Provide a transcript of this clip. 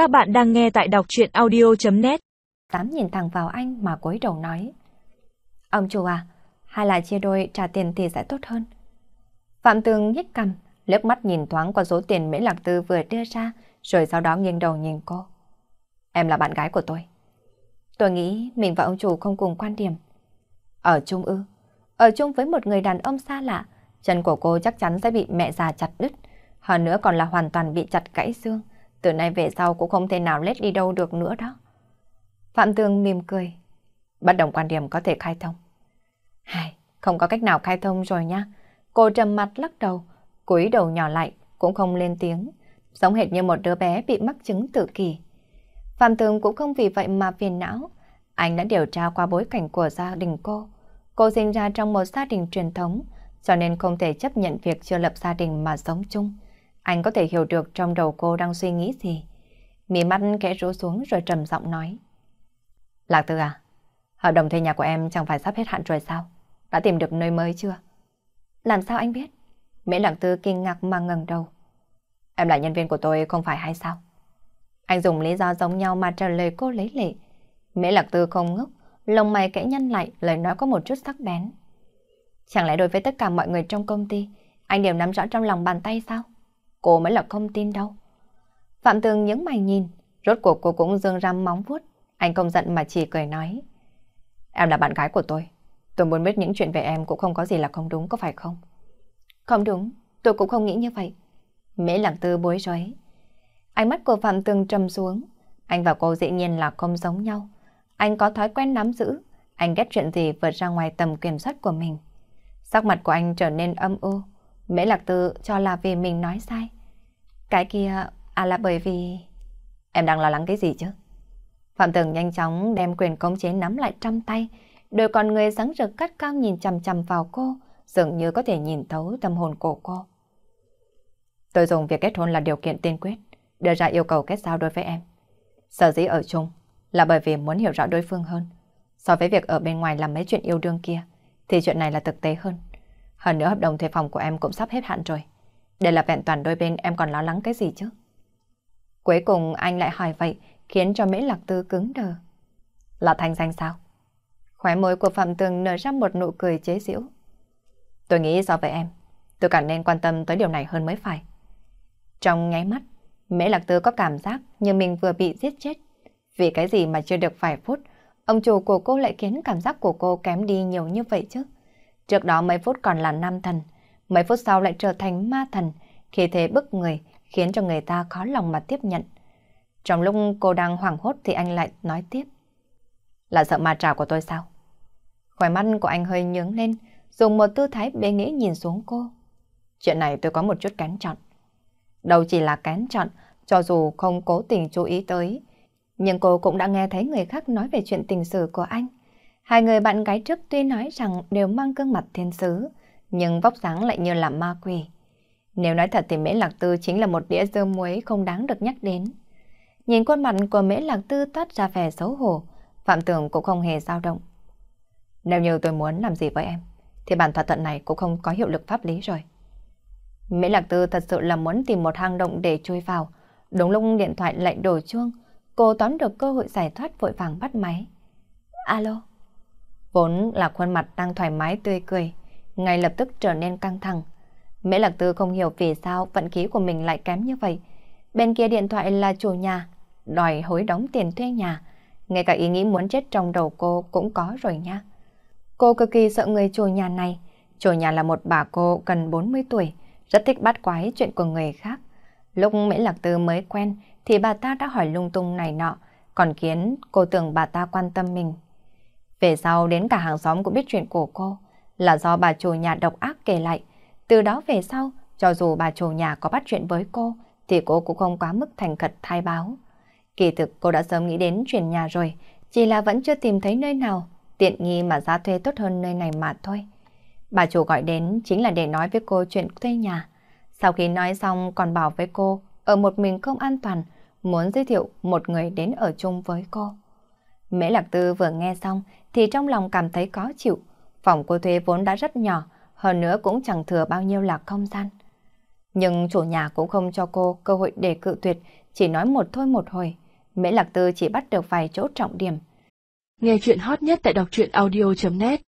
Các bạn đang nghe tại đọc chuyện audio.net Tám nhìn thẳng vào anh mà cúi đầu nói. Ông chủ à, hay là chia đôi trả tiền thì sẽ tốt hơn. Phạm Tường nhếch cằm, liếc mắt nhìn thoáng qua số tiền mỹ Lạc Tư vừa đưa ra, rồi sau đó nghiêng đầu nhìn cô. Em là bạn gái của tôi. Tôi nghĩ mình và ông chủ không cùng quan điểm. Ở chung ư, ở chung với một người đàn ông xa lạ, chân của cô chắc chắn sẽ bị mẹ già chặt đứt, hơn nữa còn là hoàn toàn bị chặt gãy xương. Từ nay về sau cũng không thể nào lết đi đâu được nữa đó. Phạm Tường mỉm cười. Bất đồng quan điểm có thể khai thông. Hai, không có cách nào khai thông rồi nha. Cô trầm mặt lắc đầu, cúi đầu nhỏ lại, cũng không lên tiếng. Giống hệt như một đứa bé bị mắc chứng tự kỷ. Phạm Tường cũng không vì vậy mà phiền não. Anh đã điều tra qua bối cảnh của gia đình cô. Cô sinh ra trong một gia đình truyền thống, cho nên không thể chấp nhận việc chưa lập gia đình mà sống chung. Anh có thể hiểu được trong đầu cô đang suy nghĩ gì. Mí mắt kẽ rũ xuống rồi trầm giọng nói. Lạc Tư à, hợp đồng thuê nhà của em chẳng phải sắp hết hạn rồi sao? Đã tìm được nơi mới chưa? Làm sao anh biết? Mễ Lạc Tư kinh ngạc mà ngẩng đầu. Em là nhân viên của tôi không phải hay sao? Anh dùng lý do giống nhau mà trả lời cô lấy lệ. Mễ Lạc Tư không ngốc, lông mày kẽ nhăn lại, lời nói có một chút sắc bén. Chẳng lẽ đối với tất cả mọi người trong công ty, anh đều nắm rõ trong lòng bàn tay sao? Cô mới là không tin đâu. Phạm Tường nhướng mày nhìn, rốt cuộc cô cũng dương răm móng vuốt. Anh không giận mà chỉ cười nói. Em là bạn gái của tôi. Tôi muốn biết những chuyện về em cũng không có gì là không đúng, có phải không? Không đúng, tôi cũng không nghĩ như vậy. Mễ lặng tư bối rối. Ánh mắt của Phạm Tường trầm xuống. Anh và cô dĩ nhiên là không giống nhau. Anh có thói quen nắm giữ. Anh ghét chuyện gì vượt ra ngoài tầm kiểm soát của mình. Sắc mặt của anh trở nên âm u. Mễ Lạc Tư cho là vì mình nói sai. Cái kia, à là bởi vì... Em đang lo lắng cái gì chứ? Phạm Tường nhanh chóng đem quyền công chế nắm lại trong tay, đôi con người sáng rực cắt cao nhìn chằm chằm vào cô, dường như có thể nhìn thấu tâm hồn của cô. Tôi dùng việc kết hôn là điều kiện tiên quyết, đưa ra yêu cầu kết giao đối với em. Sở dĩ ở chung là bởi vì muốn hiểu rõ đối phương hơn. So với việc ở bên ngoài làm mấy chuyện yêu đương kia, thì chuyện này là thực tế hơn. Hơn nữa hợp đồng thuê phòng của em cũng sắp hết hạn rồi. Đây là vẹn toàn đôi bên em còn lo lắng cái gì chứ? Cuối cùng anh lại hỏi vậy, khiến cho Mễ Lạc Tư cứng đờ. Là thanh danh sao? Khóe môi của Phạm Tường nở ra một nụ cười chế giễu. Tôi nghĩ so với em, tôi càng nên quan tâm tới điều này hơn mới phải. Trong nháy mắt, Mễ Lạc Tư có cảm giác như mình vừa bị giết chết. Vì cái gì mà chưa được vài phút, ông chủ của cô lại khiến cảm giác của cô kém đi nhiều như vậy chứ? Trước đó mấy phút còn là nam thần, mấy phút sau lại trở thành ma thần, khi thế bức người, khiến cho người ta khó lòng mà tiếp nhận. Trong lúc cô đang hoảng hốt thì anh lại nói tiếp. Là sợ ma trào của tôi sao? Khỏe mắt của anh hơi nhướng lên, dùng một tư thái bế nghĩ nhìn xuống cô. Chuyện này tôi có một chút kén chọn. Đâu chỉ là kén chọn, cho dù không cố tình chú ý tới, nhưng cô cũng đã nghe thấy người khác nói về chuyện tình sử của anh. Hai người bạn gái trước tuy nói rằng đều mang gương mặt thiên sứ, nhưng vóc dáng lại như là ma quỷ. Nếu nói thật thì Mễ Lạc Tư chính là một đĩa dưa muối không đáng được nhắc đến. Nhìn khuôn mặt của Mễ Lạc Tư toát ra vẻ xấu hổ, Phạm Tường cũng không hề dao động. Nếu như tôi muốn làm gì với em, thì bản thỏa thuận này cũng không có hiệu lực pháp lý rồi. Mễ Lạc Tư thật sự là muốn tìm một hang động để chui vào. Đúng lúc điện thoại lại đổ chuông, cô tóm được cơ hội giải thoát vội vàng bắt máy. Alo? Vốn là khuôn mặt đang thoải mái tươi cười, ngay lập tức trở nên căng thẳng. Mễ Lạc Tư không hiểu vì sao vận khí của mình lại kém như vậy. Bên kia điện thoại là chủ nhà, đòi hối đóng tiền thuê nhà. Ngay cả ý nghĩ muốn chết trong đầu cô cũng có rồi nha. Cô cực kỳ sợ người chủ nhà này. Chủ nhà là một bà cô gần 40 tuổi, rất thích bắt quái chuyện của người khác. Lúc Mễ Lạc Tư mới quen thì bà ta đã hỏi lung tung này nọ, còn khiến cô tưởng bà ta quan tâm mình. Về sau đến cả hàng xóm cũng biết chuyện của cô, là do bà chủ nhà độc ác kể lại. Từ đó về sau, cho dù bà chủ nhà có bắt chuyện với cô, thì cô cũng không quá mức thành khẩn thay báo. Kỳ thực cô đã sớm nghĩ đến chuyển nhà rồi, chỉ là vẫn chưa tìm thấy nơi nào tiện nghi mà giá thuê tốt hơn nơi này mà thôi. Bà chủ gọi đến chính là để nói với cô chuyện thuê nhà. Sau khi nói xong còn bảo với cô ở một mình không an toàn, muốn giới thiệu một người đến ở chung với cô. Mễ Lạc Tư vừa nghe xong thì trong lòng cảm thấy khó chịu. Phòng cô thuê vốn đã rất nhỏ, hơn nữa cũng chẳng thừa bao nhiêu là không gian. Nhưng chủ nhà cũng không cho cô cơ hội để cự tuyệt chỉ nói một thôi một hồi. Mễ Lạc Tư chỉ bắt được vài chỗ trọng điểm. Nghe chuyện hot nhất tại đọc truyện audio.net